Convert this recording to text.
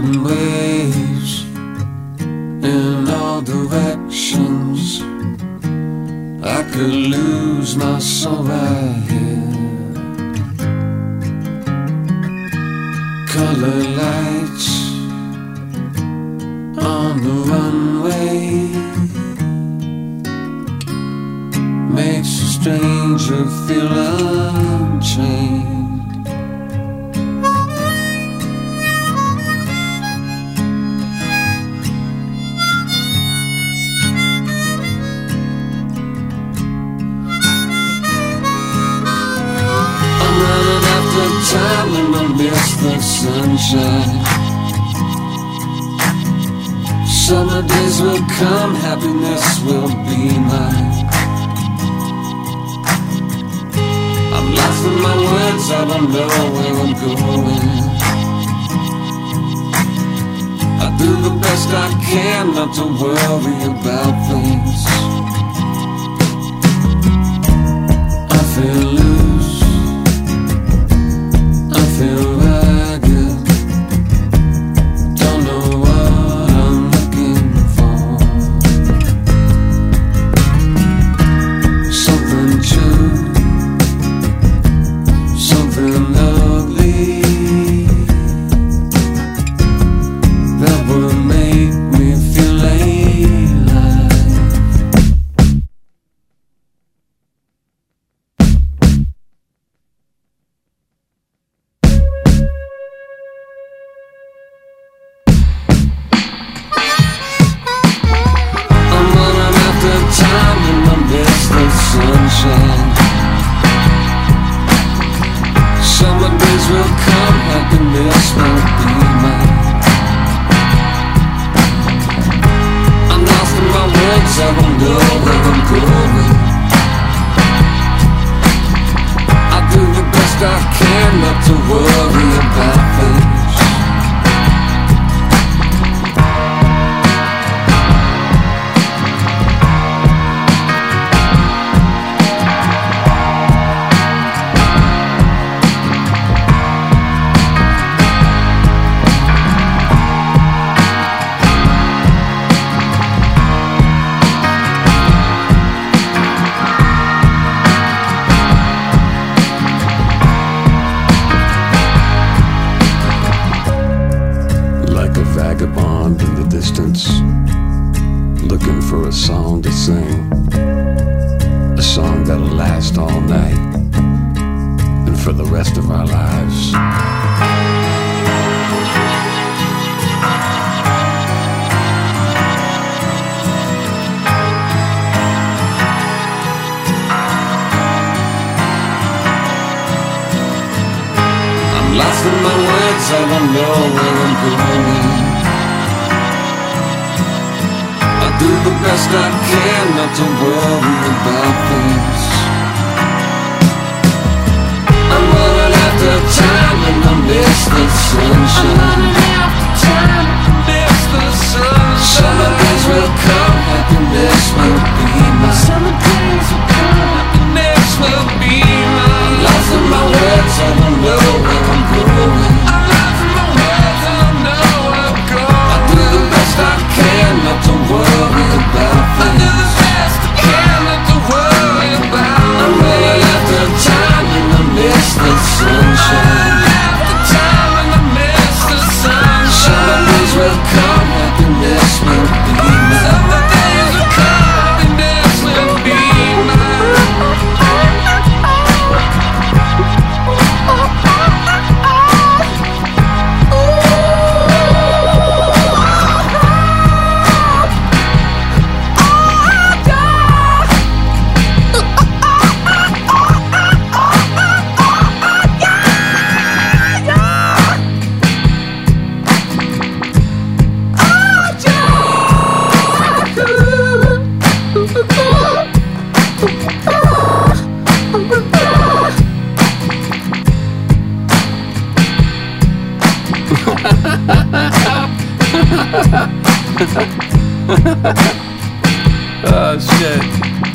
golden waves in all directions. I could lose my soul right here. Color lights on the runway makes a stranger feel alive. Miss the sunshine. Summer days will come, happiness will be mine. I'm lost in my words, I don't know where I'm going. I do the best I can not to worry about things. I feel will come, happiness will be mine. I'm lost in my words, I don't know where I'm going. I do the best I can not to worry about things. Distance, looking for a song to sing, a song that'll last all night and for the rest of our lives. I'm lost in my words, I don't know where I'm going. Do the best I can not to worry about things. I'm running after time and I miss the sunshine. Oh shit.